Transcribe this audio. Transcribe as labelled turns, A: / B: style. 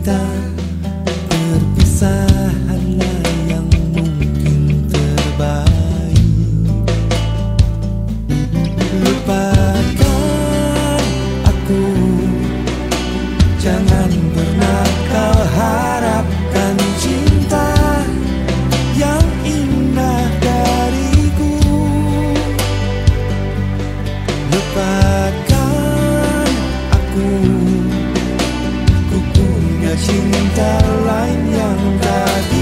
A: kita Perpisahanlah yang mungkin terbaik. Lupakan aku Jangan cinta lain yang tadi